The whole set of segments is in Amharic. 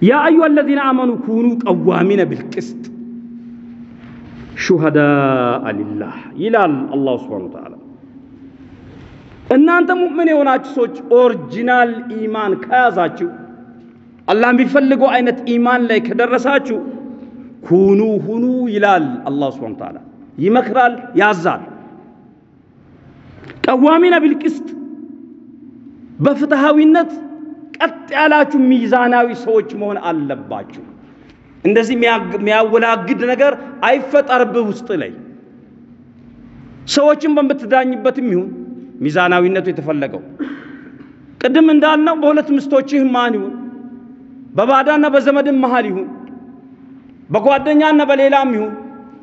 يا أيها الذين آمنوا كونوا قوامين بالقسط شهداء لله ይላል الله سبحانه وتعالى። እናንተ ሙእምን የሆናችሁ ሰዎች original ኢማን ከያዛችሁ አላህ የሚፈልገው አይነት ኢማን ላይ ከደረሳችሁ كونوا ሁኑ ይላል አላህ سبحانه وتعالى። ይመክራል፣ ያዛል። قوامين بالقسط በፍትሃዊነት ቀጥ ያላችሁ ሚዛናዊ ሰዎች መሆን አለባችሁ። እንደዚህ የሚያወላግድ ነገር አይፈጠርብህ ውስጥ ላይ። ሰዎችን በምትዳኝበትም ይሁን ሚዛናዊነቱ የተፈለገው። ቅድም እንዳልነው በሁለት ምስቶችህ ማን ይሁን? በባዳና በዘመድም መሃል ይሁን? በጓደኛና በሌላም ይሁን?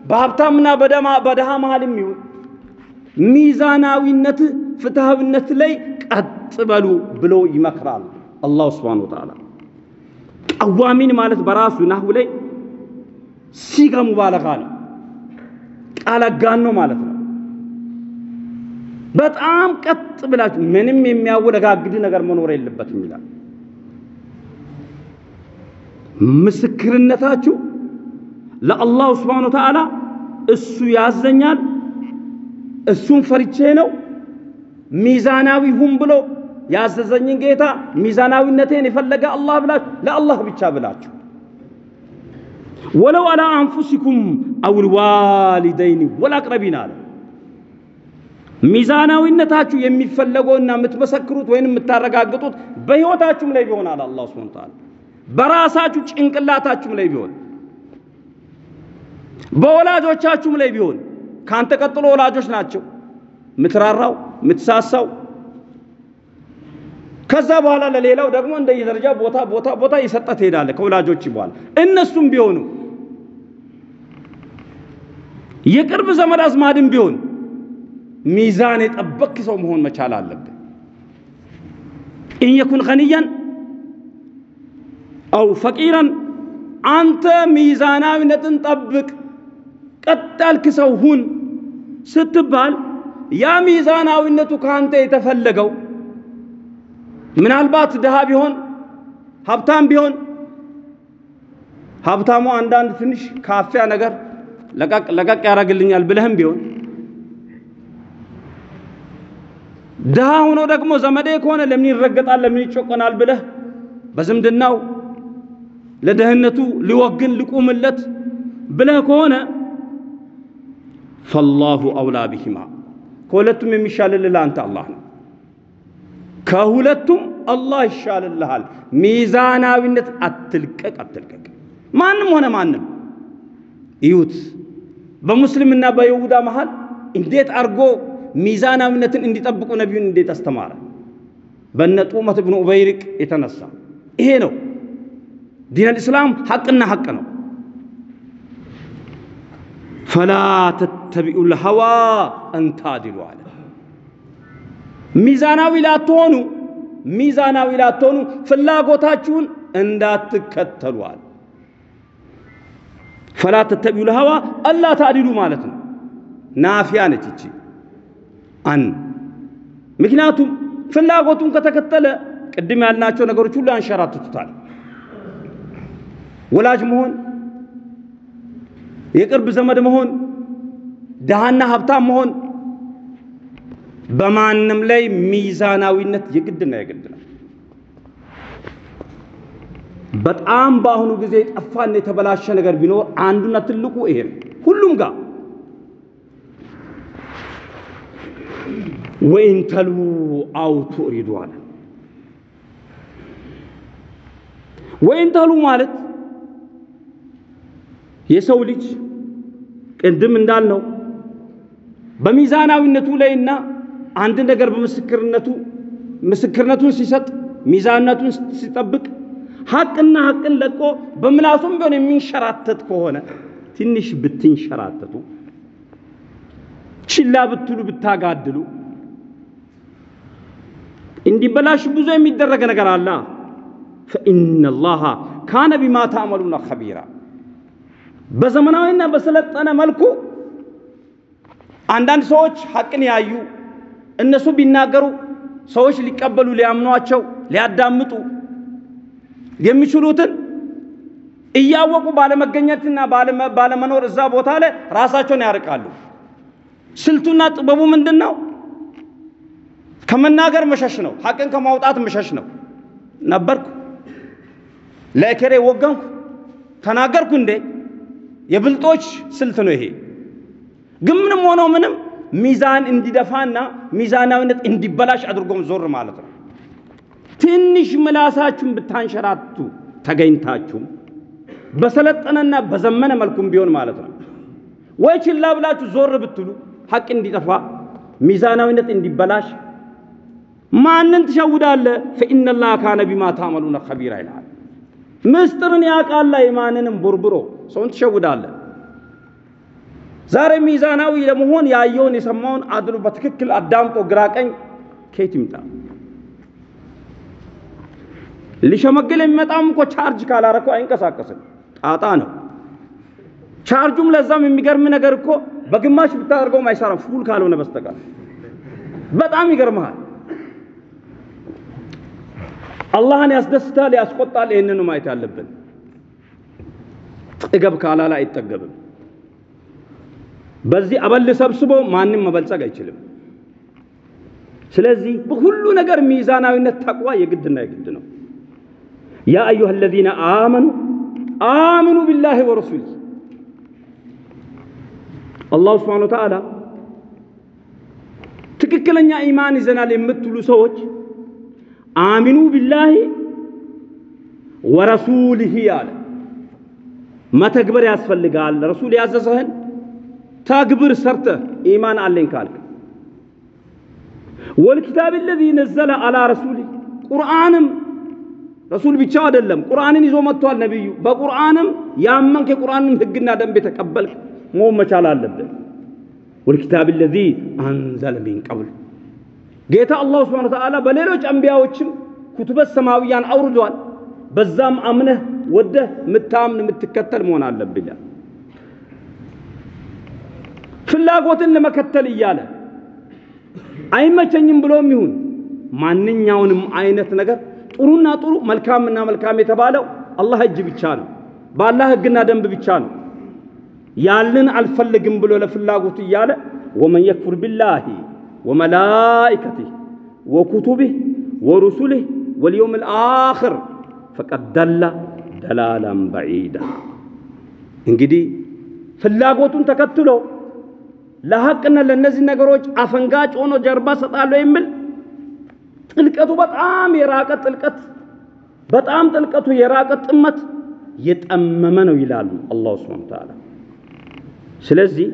በሀብታምና በደሃ መሃልም ይሁን? ሚዛናዊነት ፍትሃዊነት ላይ ቀጥ በሉ ብሎ ይመክራል አላሁ ስብሓነ ወተዓላ። ቀዋሚን ማለት በራሱ ናሁ ላይ ሲጋ ሙባለጋ ነው፣ ቃል አጋኖ ማለት ነው። በጣም ቀጥ ብላችሁ ምንም የሚያወለጋግድ ነገር መኖር የለበትም ይላል። ምስክርነታችሁ ለአላሁ ስብሓነ ወተዓላ እሱ ያዘኛል፣ እሱን ፈርቼ ነው ሚዛናዊ ሁን ብሎ ያዘዘኝን ጌታ ሚዛናዊነቴን የፈለገ አላህ ብላችሁ ለአላህ ብቻ ብላችሁ። ወለው አላ አንፉሲኩም አውል ዋሊደይኒ ወልአቅረቢን አለ። ሚዛናዊነታችሁ የሚፈለገውና የምትመሰክሩት ወይም የምታረጋግጡት በሕይወታችሁም ላይ ቢሆን አለ አላህ ሱብሓነሁ ወተዓላ። በራሳችሁ ጭንቅላታችሁም ላይ ቢሆን በወላጆቻችሁም ላይ ቢሆን። ካንተ ቀጥሎ ወላጆች ናቸው። ምትራራው ምትሳሳው ከዛ በኋላ ለሌላው ደግሞ እንደየደረጃ ቦታ ቦታ ቦታ እየሰጠ ትሄዳለህ ከወላጆች በኋላ እነሱም ቢሆኑ የቅርብ ዘመድ አዝማድም ቢሆን ሚዛን የጠበቅ ሰው መሆን መቻል አለብህ። ኢንየኩን ገኒያን አው ፈቂረን አንተ ሚዛናዊነትን ጠብቅ፣ ቀጥ ያልክ ሰው ሁን ስትባል ያ ሚዛናዊነቱ ከአንተ የተፈለገው ምናልባት ድሃ ቢሆን ሀብታም ቢሆን ሀብታሙ አንዳንድ ትንሽ ካፊያ ነገር ለቀቅ ለቀቅ ያደርግልኛል ብለህም ቢሆን ድሃ ሆኖ ደግሞ ዘመዴ ከሆነ ለምን ይረገጣል ለምን ይጮቀናል ብለህ በዝምድናው ለደህንነቱ ሊወግን ልቁምለት ብለህ ከሆነ ፈላሁ አውላ ቢሂማ ከሁለቱም የሚሻልልህ ለአንተ አላህ ነው። ከሁለቱም አላህ ይሻልልሃል። ሚዛናዊነት አትልቀቅ አትልቀቅ። ማንም ሆነ ማንም እዩት። በሙስሊምና በይሁዳ መሃል እንዴት አድርጎ ሚዛናዊነትን እንዲጠብቁ ነቢዩን እንዴት አስተማረ? በነ ጡመት ብኑ ኡበይሪቅ የተነሳ ይሄ ነው ዲን አልእስላም ሐቅና ሐቅ ነው። ፈላ ተተቢኡ ልሀዋ እንታድሉ አለ። ሚዛናዊ ላትሆኑ ሚዛናዊ ላትሆኑ ፍላጎታችሁን እንዳትከተሉ አለ። ፈላ ተተቢኡ ልሀዋ አላ ታዲሉ ማለት ነው። ናፊያ ነች እቺ አን ምክንያቱም ፍላጎቱን ከተከተለ ቅድም ያልናቸው ነገሮች ሁሉ ያንሸራትቱታል። ወላጅ መሆን፣ የቅርብ ዘመድ መሆን፣ ድሃና ሀብታም መሆን በማንም ላይ ሚዛናዊነት የግድና የግድ ነው። በጣም በአሁኑ ጊዜ የጠፋና የተበላሸ ነገር ቢኖር አንዱና ትልቁ ይሄ ነው። ሁሉም ጋር ወይን ተሉ አው ቱዕሪዱ አለ። ወይን ተሉ ማለት የሰው ልጅ ቅድም እንዳልነው በሚዛናዊነቱ ላይና አንድ ነገር በምስክርነቱ ምስክርነቱን ሲሰጥ ሚዛንነቱን ሲጠብቅ ሐቅና ሐቅን ለቆ በምላሱም ቢሆን የሚንሸራተት ከሆነ ትንሽ ብትንሸራተቱ ችላ ብትሉ ብታጋድሉ እንዲበላሽ ብዙ የሚደረግ ነገር አለ። ፈኢነ ላሃ ካነ ቢማ ታዕመሉነ ኸቢራ። በዘመናዊና በሰለጠነ መልኩ አንዳንድ ሰዎች ሐቅን ያዩ እነሱ ቢናገሩ ሰዎች ሊቀበሉ ሊያምኗቸው ሊያዳምጡ የሚችሉትን እያወቁ ባለመገኘትና ባለመኖር እዛ ቦታ ላይ ራሳቸውን ያርቃሉ። ስልቱና ጥበቡ ምንድን ነው? ከመናገር መሸሽ ነው። ሐቅን ከማውጣት መሸሽ ነው። ነበርኩ ለእከሌ ወገንኩ ተናገርኩ እንዴ? የብልጦች ስልት ነው ይሄ። ግን ምንም ሆኖ ምንም ሚዛን እንዲደፋና ሚዛናዊነት እንዲበላሽ አድርጎም ዞር ማለት ነው። ትንሽ ምላሳችሁን ብታንሸራቱ ተገኝታችሁ በሰለጠነና በዘመነ መልኩም ቢሆን ማለት ነው ወይ ችላ ብላችሁ ዞር ብትሉ ሐቅ እንዲጠፋ ሚዛናዊነት እንዲበላሽ ማንን ትሸውዳለ? ፈኢነላህ ካነ ቢማ ታዕመሉነ ኸቢራ ይልሃል። ምስጢርን ያውቃል። ማንንም ቦርብሮ ሰውን ትሸውዳለህ። ዛሬ ሚዛናዊ ለመሆን ያየውን የሰማውን አድሎ በትክክል አዳምጦ ግራ ቀኝ ከየት ይምጣ? ሊሸመግል የሚመጣም እኮ ቻርጅ ካላረከው አይንቀሳቀስም። ጣጣ ነው። ቻርጁም ለዛም የሚገርም ነገር እኮ በግማሽ ብታደርገውም አይሰራም፣ full ካልሆነ በስተቀር በጣም ይገርመሃል። አላህን ያስደስታል፣ ያስቆጣል። ይህንኑ ማየት ያለብን። ጥገብ ካላላ አይጠገብም። በዚህ አበል ሰብስቦ ማንም መበልጸግ አይችልም። ስለዚህ በሁሉ ነገር ሚዛናዊነት ተቅዋ የግድና የግድ ነው። ያ አዩሃ አለዚነ አመኑ አምኑ ቢላሂ ወረሱሊ አላሁ ስብሓነ ወተዓላ ትክክለኛ ኢማን ይዘናል የምትሉ ሰዎች አሚኑ ቢላሂ ወረሱሊሂ አለ። መተግበር ያስፈልጋል። ረሱል ያዘዘህን ተግብር ሰርተህ ኢማን አለኝ ካልክ ወልኪታብ ለዚ ነዘለ አላ ረሱሊ ቁርአንም ረሱል ብቻ አይደለም፣ ቁርአንን ይዞ መጥቷል ነቢዩ። በቁርአንም ያመንክ የቁርአንን ህግና ደንብ የተቀበልክ መሆን መቻል አለብን። ወልኪታብ ለዚ አንዘለ ሚን ቀብል ጌታ አላሁ ስብሓነ ወተዓላ በሌሎች አንቢያዎችም ኩቱበት ሰማዊያን አውርዷል። በዛም አምነህ ወደህ ምታምን የምትከተል መሆን አለብህ። ፍላጎትን ለመከተል እያለ አይመቸኝም ብሎም ይሁን ማንኛውንም አይነት ነገር ጥሩና ጥሩ መልካምና መልካም የተባለው አላህ እጅ ብቻ ነው። በአላህ ህግና ደንብ ብቻ ነው። ያልን አልፈልግም ብሎ ለፍላጎቱ እያለ ወመን የክፉር ቢላሂ ወመላኢከቲህ ወኩቱቢህ ወሩሱሊህ ወልየውም ልአኽር ፈቀድ ደላ ደላላን በዒዳ። እንግዲህ ፍላጎቱን ተከትሎ ለሐቅና ለእነዚህ ነገሮች አፈንጋጭ ሆኖ ጀርባ ሰጣለሁ የሚል ጥልቀቱ በጣም የራቀ ጥልቀት በጣም ጥልቀቱ የራቀ ጥመት የጠመመ ነው ይላሉ አላሁ ስብሓነ ወተዓላ። ስለዚህ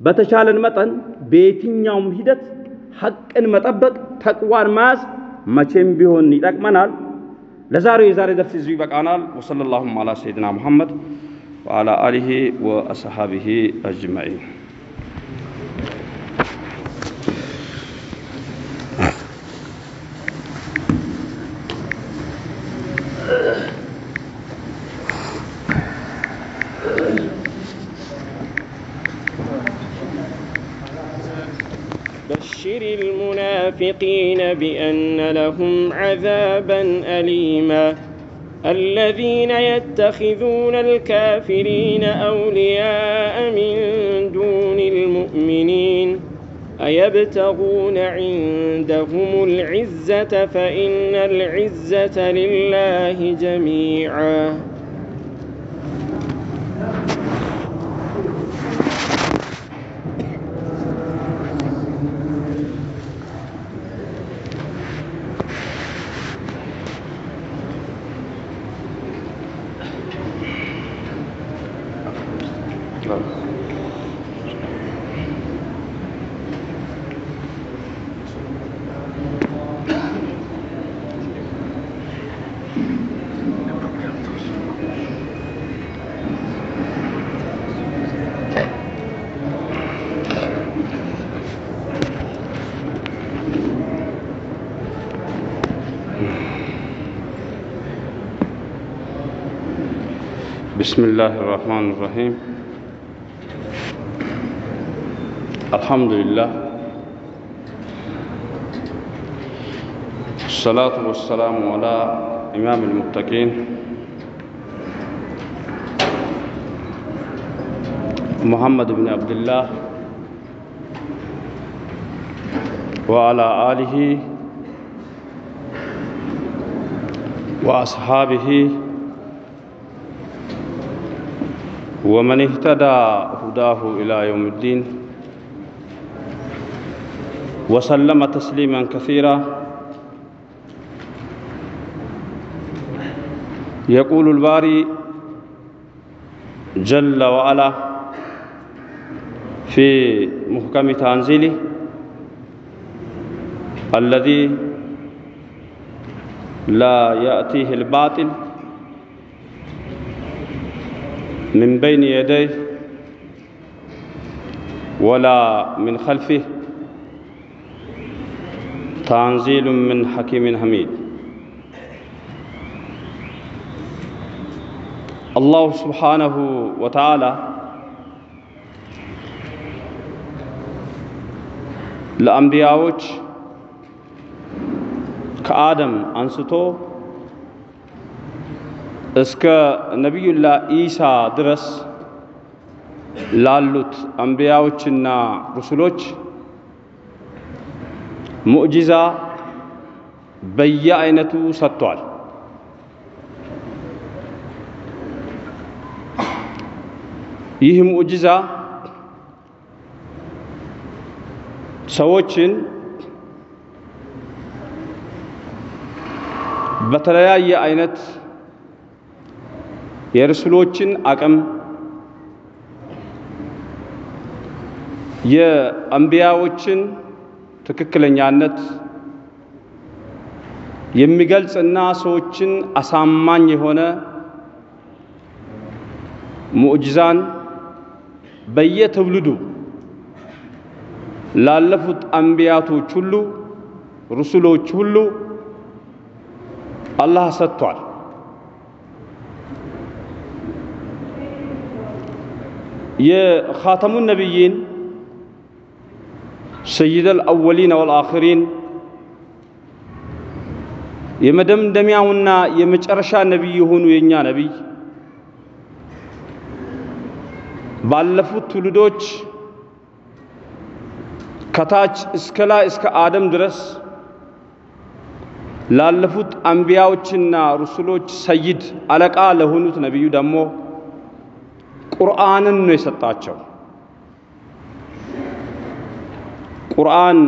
በተቻለን መጠን በየትኛውም ሂደት ሐቅን መጠበቅ ተቅዋን መያዝ መቼም ቢሆን ይጠቅመናል። ለዛሬው የዛሬ ደርስ እዚሁ ይበቃናል። ወሰለላሁ ዐላ ሰይድና ሙሐመድ ወዐላ አሊሂ ወአስሐቢሂ አጅመዒን። المنافقين بأن لهم عذابا أليما. الذين يتخذون الكافرين أولياء من دون المؤمنين. أيبتغون عندهم العزة فإن العزة لله جميعا. بسم الله الرحمن الرحيم. الحمد لله. الصلاة والسلام على إمام المتقين. محمد بن عبد الله وعلى آله وأصحابه ومن اهتدى هداه إلى يوم الدين وسلم تسليما كثيرا. يقول الباري جل وعلا في محكم تنزيله الذي لا يأتيه الباطل من بين يديه ولا من خلفه تنزيل من حكيم حميد الله سبحانه وتعالى ለአንቢያዎች ከአደም አንስቶ እስከ ነቢዩላህ ኢሳ ድረስ ላሉት አንቢያዎችና ሩሱሎች ሙዕጂዛ በየአይነቱ ሰጥቷል። ይህ ሙዕጂዛ ሰዎችን በተለያየ አይነት የርሱሎችን አቅም የአንቢያዎችን ትክክለኛነት የሚገልጽና ሰዎችን አሳማኝ የሆነ ሙዕጅዛን በየትውልዱ ላለፉት አንቢያቶች ሁሉ ሩሱሎች ሁሉ አላህ ሰጥቷል። የኻተሙ ነቢይን ሰይደል አወሊን ወልአኽሪን የመደምደሚያውና የመጨረሻ ነቢይ የሆኑ የእኛ ነቢይ ባለፉት ትውልዶች ከታች እስከ ላይ እስከ አደም ድረስ ላለፉት አንቢያዎችና ሩሱሎች ሰይድ አለቃ ለሆኑት ነቢዩ ደግሞ ቁርአንን ነው የሰጣቸው። ቁርአን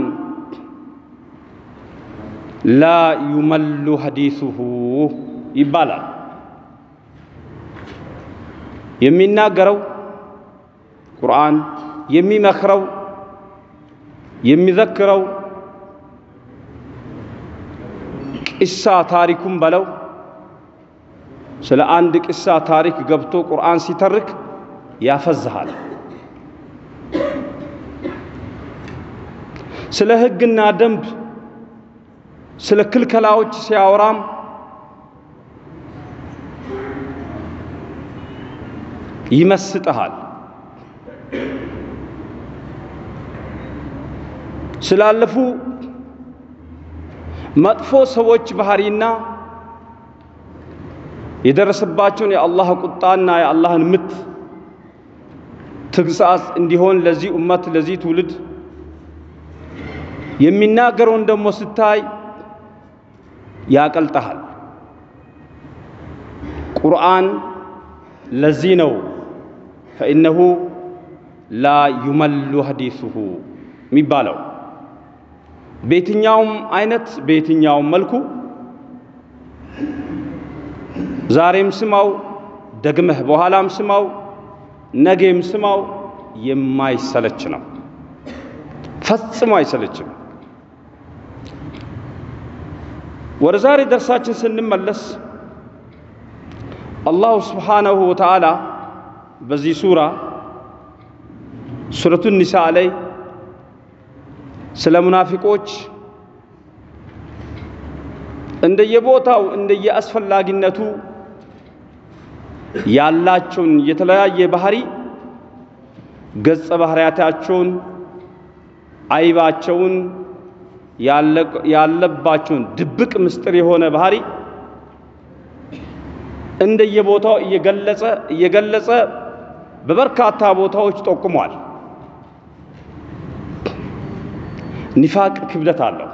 ላ ዩመሉ ሐዲሱሁ ይባላል። የሚናገረው ቁርአን የሚመክረው የሚዘክረው ቂሳ ታሪኩም በለው ስለ አንድ ቂሳ ታሪክ ገብቶ ቁርአን ሲተርክ ያፈዝሃል። ስለ ሕግና ደንብ ስለ ክልከላዎች ሲያወራም ይመስጥሃል። ስላለፉ መጥፎ ሰዎች ባህሪና የደረሰባቸውን የአላህ ቁጣና የአላህን ምት ትግሳጽ እንዲሆን ለዚህ ኡመት ለዚህ ትውልድ የሚናገረውን ደግሞ ስታይ ያቀልጠሃል። ቁርአን ለዚህ ነው ፈኢነሁ ላ ዩመሉ ሐዲሱሁ የሚባለው። በየትኛውም አይነት በየትኛውም መልኩ ዛሬም ስማው፣ ደግመህ በኋላም ስማው፣ ነገም ስማው የማይሰለች ነው። ፈጽሞ አይሰለችም። ወደ ዛሬ ደርሳችን ስንመለስ አላሁ ስብሓነሁ ወተዓላ በዚህ ሱራ ሱረቱ ኒሳ ላይ ስለ ሙናፊቆች እንደየቦታው እንደየአስፈላጊነቱ ያላቸውን የተለያየ ባህሪ ገጸ ባህሪያታቸውን አይባቸውን ያለባቸውን ድብቅ ምስጢር የሆነ ባህሪ እንደየቦታው እየገለጸ እየገለጸ በበርካታ ቦታዎች ጠቁሟል። ኒፋቅ ክብደት አለው።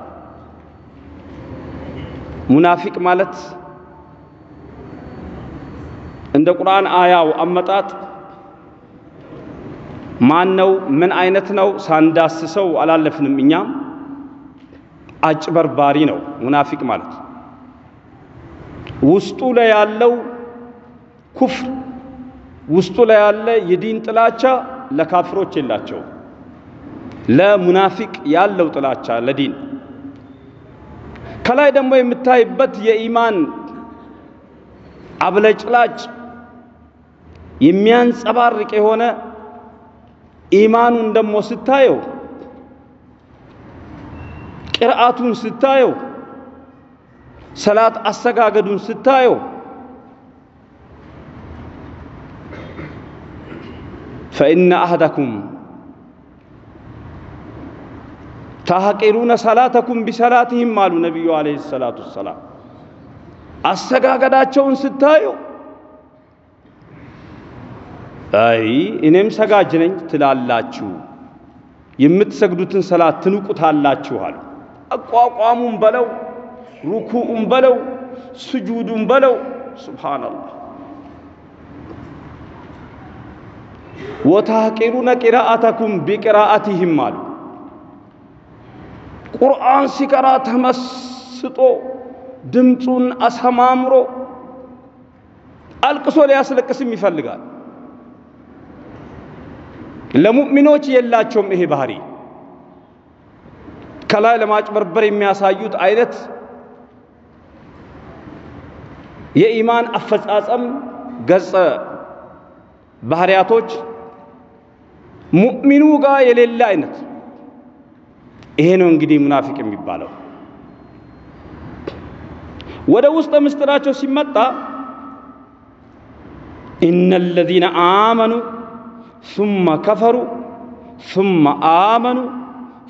ሙናፊቅ ማለት እንደ ቁርአን አያው አመጣጥ ማን ነው? ምን አይነት ነው? ሳንዳስሰው አላለፍንም። እኛም አጭበርባሪ ነው ሙናፊቅ ማለት ውስጡ ላይ ያለው ኩፍር ውስጡ ላይ ያለ የዲን ጥላቻ ለካፍሮች የላቸው። ለሙናፊቅ ያለው ጥላቻ ለዲን ከላይ ደግሞ የምታይበት የኢማን አብለጭላጭ የሚያንጸባርቅ የሆነ ኢማኑን ደግሞ ስታየው ቅርአቱን ስታየው ሰላት አሰጋገዱን ስታየው ፈኢነ አህደኩም ታሐቂሩነ ሰላተኩም ቢሰላትህም አሉ ነቢዩ ዓለይሂ ሰላቱ ወሰላም። አሰጋገዳቸውን ስታየው አይ እኔም ሰጋጅ ነኝ ትላላችሁ፣ የምትሰግዱትን ሰላት ትንቁታላችሁ አሉ። አቋቋሙን በለው ሩኩኡን በለው ስጁዱን በለው ሱብሓነላህ ወታቂሩነ ቂራአተኩም ቢቅራአቲህም አሉ። ቁርአን ሲቀራ ተመስጦ ድምፁን አሰማምሮ አልቅሶ ሊያስለቅስም ይፈልጋል። ለሙእሚኖች የላቸውም ይሄ ባህሪ። ከላይ ለማጭበርበር የሚያሳዩት አይነት የኢማን አፈጻጸም ገጸ ባህሪያቶች ሙእሚኑ ጋር የሌለ አይነት ይሄ ነው እንግዲህ ሙናፊቅ የሚባለው። ወደ ውስጥ ምስጢራቸው ሲመጣ ኢነ ለዚነ አመኑ ሱመ ከፈሩ ሱመ አመኑ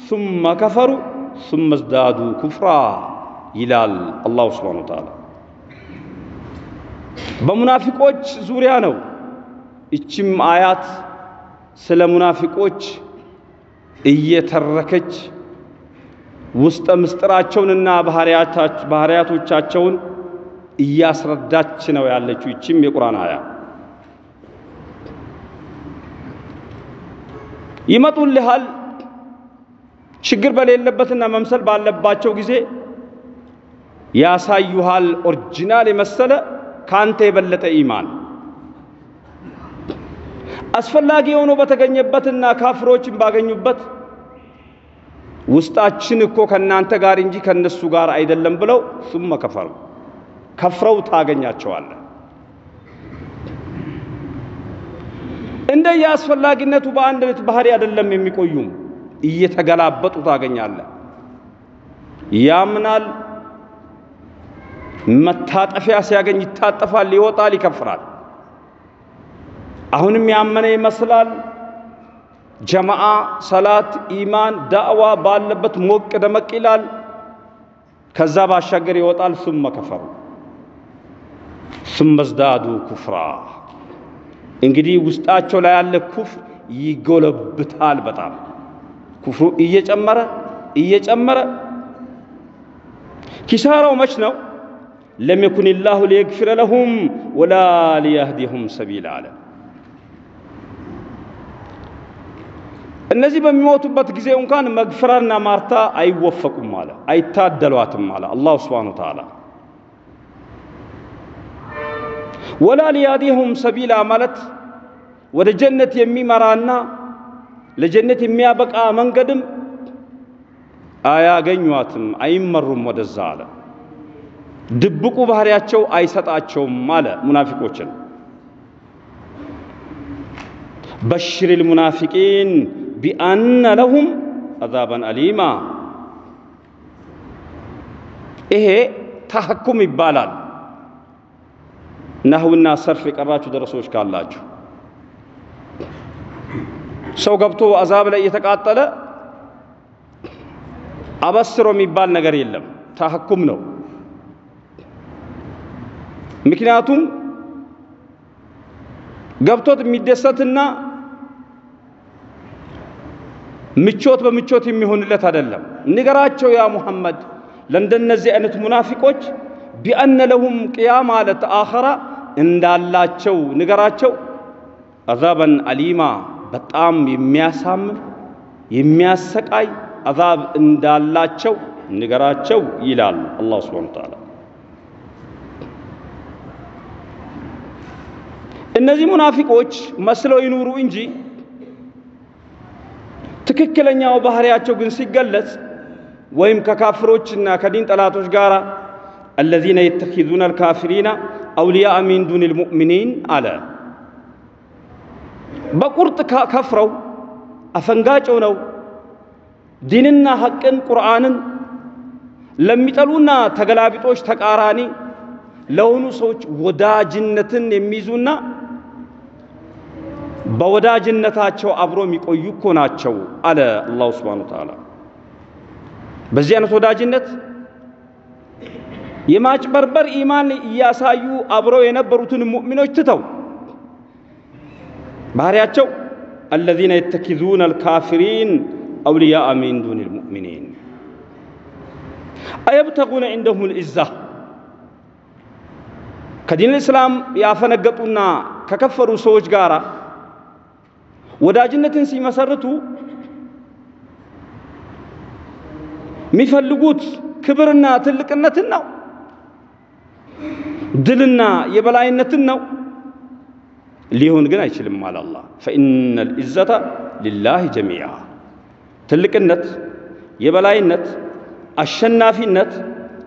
ሱመ ከፈሩ ሱመ ዝዳዱ ኩፍራ ይላል አላሁ ስብሓነሁ ወተዓላ። በሙናፊቆች ዙሪያ ነው ይችም አያት ስለ ሙናፊቆች እየተረከች ውስጠ ምስጢራቸውንና ባህሪያቶቻቸውን እያስረዳች ነው ያለችው። ይችም የቁርአን አያ ይመጡልሃል። ችግር በሌለበትና መምሰል ባለባቸው ጊዜ ያሳዩሃል። original የመሰለ ካንተ የበለጠ ኢማን። አስፈላጊ ሆኖ በተገኘበትና ካፍሮችን ባገኙበት ውስጣችን እኮ ከናንተ ጋር እንጂ ከነሱ ጋር አይደለም ብለው ሱመ ከፈሩ። ከፍረው ታገኛቸዋለህ። እንደየ አስፈላጊነቱ በአንድ አይነት ባህሪ አይደለም የሚቆዩም፣ እየተገላበጡ ታገኛለህ። ያምናል፣ መታጠፊያ ሲያገኝ ይታጠፋል፣ ይወጣል፣ ይከፍራል። አሁንም ያመነ ይመስላል። ጀማዓ፣ ሰላት፣ ኢማን፣ ዳዕዋ ባለበት ሞቅ ደመቅ ይላል። ከዛ ባሻገር ይወጣል። ሱመ ከፈሩ ሱመ ዝዳዱ ኩፍራ። እንግዲህ ውስጣቸው ላይ ያለ ኩፍር ይጎለብታል። በጣም ኩፍሩ እየጨመረ እየጨመረ ኪሳራው መች ነው? ለም የኩን ላሁ ሊየግፊረ ለሁም ወላ ሊያህዲሁም ሰቢላ አለ። እነዚህ በሚሞቱበት ጊዜ እንኳን መግፈራና ማርታ አይወፈቁም አለ፣ አይታደሏትም አለ አላሁ ስብሓነሁ ወተዓላ። ወላ ሊያህዲሁም ሰቢላ ማለት ወደ ጀነት የሚመራና ለጀነት የሚያበቃ መንገድም አያገኟትም፣ አይመሩም ወደዛ አለ። ድብቁ ባህሪያቸው አይሰጣቸውም አለ ሙናፊቆችን በሽር ልሙናፊቂን ቢአነ ለሁም አዛበን አሊማ። ይሄ ተሐኩም ይባላል። ነህውና ሰርፍ የቀራችሁ ደረሶች ካላችሁ ሰው ገብቶ አዛብ ላይ እየተቃጠለ አበስሮ የሚባል ነገር የለም። ተሐኩም ነው። ምክንያቱም ገብቶት የሚደሰትና ምቾት በምቾት የሚሆንለት አይደለም። ንገራቸው ያ ሙሐመድ ለእንደነዚህ አይነት ሙናፊቆች ቢአነ ለሁም ቅያማ ማለት አኸራ እንዳላቸው ንገራቸው። አዛበን አሊማ በጣም የሚያሳምም የሚያሰቃይ አዛብ እንዳላቸው ንገራቸው ይላል አላህ ሱብሓነሁ ወተዓላ። እነዚህ ሙናፊቆች መስለው ይኑሩ እንጂ ትክክለኛው ባህሪያቸው ግን ሲገለጽ ወይም ከካፍሮችና ከዲን ጠላቶች ጋር አለዚነ የተኪዙነ አልካፊሪና አውልያአ ሚን ዱን ልሙእሚኒን አለ። በቁርጥ ከፍረው አፈንጋጭ ሆነው ዲንና ሐቅን ቁርአንን ለሚጠሉና ተገላቢጦች ተቃራኒ ለሆኑ ሰዎች ወዳጅነትን የሚይዙና በወዳጅነታቸው አብሮ የሚቆዩ እኮ ናቸው አለ አላሁ ስብሓነሁ ወተዓላ። በዚህ አይነት ወዳጅነት የማጭበርበር ኢማን እያሳዩ አብረው የነበሩትን ሙእሚኖች ትተው ባህሪያቸው አለዚነ የተኪዙነ አልካፊሪን አውልያአ ሚን ዱን ልሙእሚኒን አየብተጉነ ዒንደሁም ልዕዛ ከዲን እስላም ያፈነገጡና ከከፈሩ ሰዎች ጋር ወዳጅነትን ሲመሰርቱ የሚፈልጉት ክብርና ትልቅነትን ነው፣ ድልና የበላይነትን ነው። ሊሆን ግን አይችልም አለ አላህ። ፈኢነ ልዕዘተ ሊላህ ጀሚዓ ትልቅነት፣ የበላይነት፣ አሸናፊነት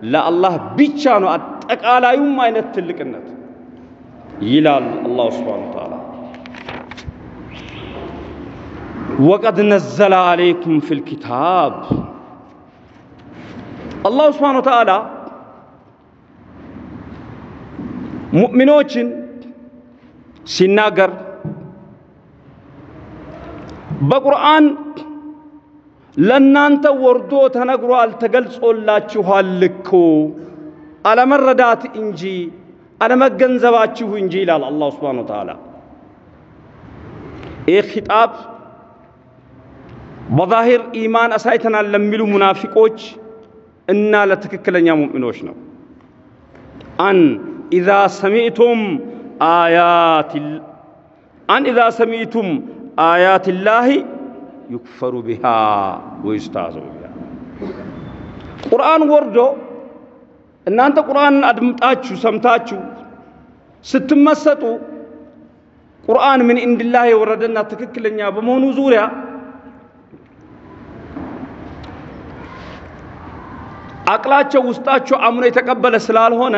ለአላህ ብቻ ነው። አጠቃላዩም አይነት ትልቅነት ይላል አላሁ ስብሓነሁ ወተዓላ። ወቀድ ነዘለ አለይኩም ፊል ኪታብ አላሁ ስብሓነሁ ወተዓላ ሙእሚኖችን ሲናገር በቁርአን ለእናንተ ወርዶ ተነግሯል፣ ተገልጾላችኋል እኮ አለመረዳት እንጂ አለመገንዘባችሁ እንጂ ይላል አላሁ ስብሓነሁ ወተዓላ። ይህ ኺጣብ በዛሂር ኢማን አሳይተናል ለሚሉ ሙናፊቆች እና ለትክክለኛ ሙእሚኖች ነው። አን ኢዛ ሰሚዕቱም አያት አን ኢዛ ሰሚዕቱም አያት ላሂ ዩክፈሩ ቢሃ ወዩስታዘው ቢሃ ቁርአን ወርዶ እናንተ ቁርአንን አድምጣችሁ ሰምታችሁ ስትመሰጡ ቁርአን ምን እንድላህ የወረደና ትክክለኛ በመሆኑ ዙሪያ አቅላቸው ውስጣቸው አምኖ የተቀበለ ስላልሆነ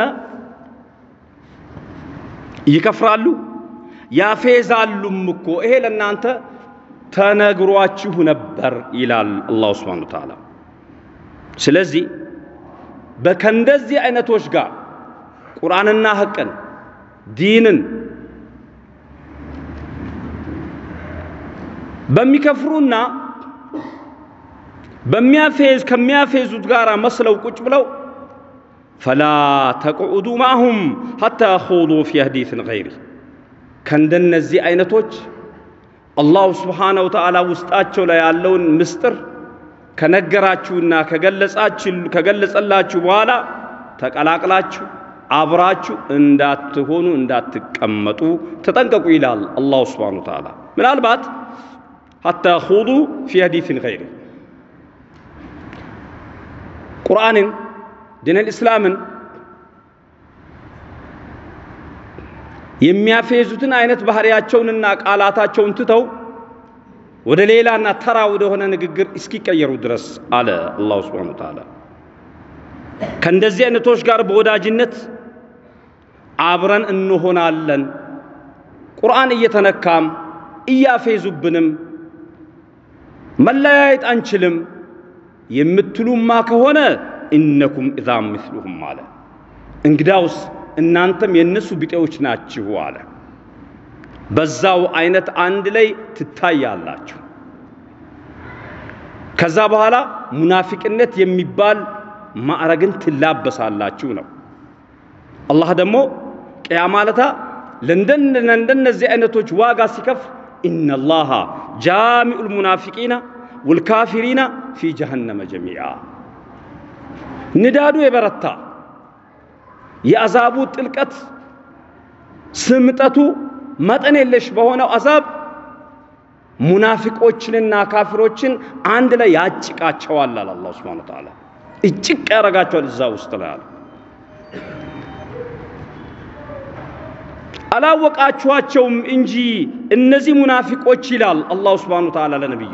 ይከፍራሉ፣ ያፌዛሉም እኮ ይሄ ለእናንተ ተነግሯችሁ ነበር ይላል አላሁ ስብሓነሁ ወተዓላ። ስለዚህ በከንደዚህ አይነቶች ጋር ቁርአንና ሐቅን ዲንን በሚከፍሩና በሚያፌዝ ከሚያፌዙት ጋር መስለው ቁጭ ብለው ፈላ ተቅዑዱ ማሁም ሐታ ያኹዱ ፊ ሐዲስን ገይሪ ከእንደነዚህ አይነቶች አላሁ ስብሓነ ወተዓላ ውስጣቸው ላይ ያለውን ምስጢር ከነገራችሁና ከገለጸላችሁ በኋላ ተቀላቅላችሁ አብራችሁ እንዳትሆኑ እንዳትቀመጡ ተጠንቀቁ ይላል አላሁ ስብሓነ ወተዓላ። ምናልባት ሐታ ያኹዱ ፊ ሐዲስን ገይሪ ቁርአንን ዲነል እስላምን የሚያፌዙትን አይነት ባህሪያቸውንና ቃላታቸውን ትተው ወደ ሌላና ተራ ወደሆነ ንግግር እስኪቀየሩ ድረስ አለ አላሁ ስብሓነሁ ወተዓላ። ከእንደዚህ አይነቶች ጋር በወዳጅነት አብረን እንሆናለን። ቁርአን እየተነካም እያፌዙብንም መለያየት አንችልም የምትሉማ ከሆነ እነኩም ኢዛም ምስሉሁም አለ። እንግዳውስ እናንተም የእነሱ ቢጤዎች ናችሁ አለ። በዛው አይነት አንድ ላይ ትታያላችሁ። ከዛ በኋላ ሙናፊቅነት የሚባል ማዕረግን ትላበሳላችሁ ነው። አላህ ደግሞ ቅያማ ለታ ለእንደነዚህ አይነቶች ዋጋ ሲከፍል ኢነላሃ ጃሚዑል ሙናፊቂና ወልካፊሪና ፊ ጀሃነመ ጀሚዓ ንዳዱ የበረታ የአዛቡ ጥልቀት ስምጠቱ መጠን የለሽ በሆነው አዛብ ሙናፊቆችንና ካፊሮችን አንድ ላይ ያጭቃቸዋል አለ አላህ ሱብሓነሁ ወተዓላ። እጭቅ ያደርጋቸዋል እዛ ውስጥ ላይ አለ። አላወቃችኋቸውም እንጂ እነዚህ ሙናፊቆች ይላል አላሁ ሱብሓነሁ ወተዓላ ለነቢዩ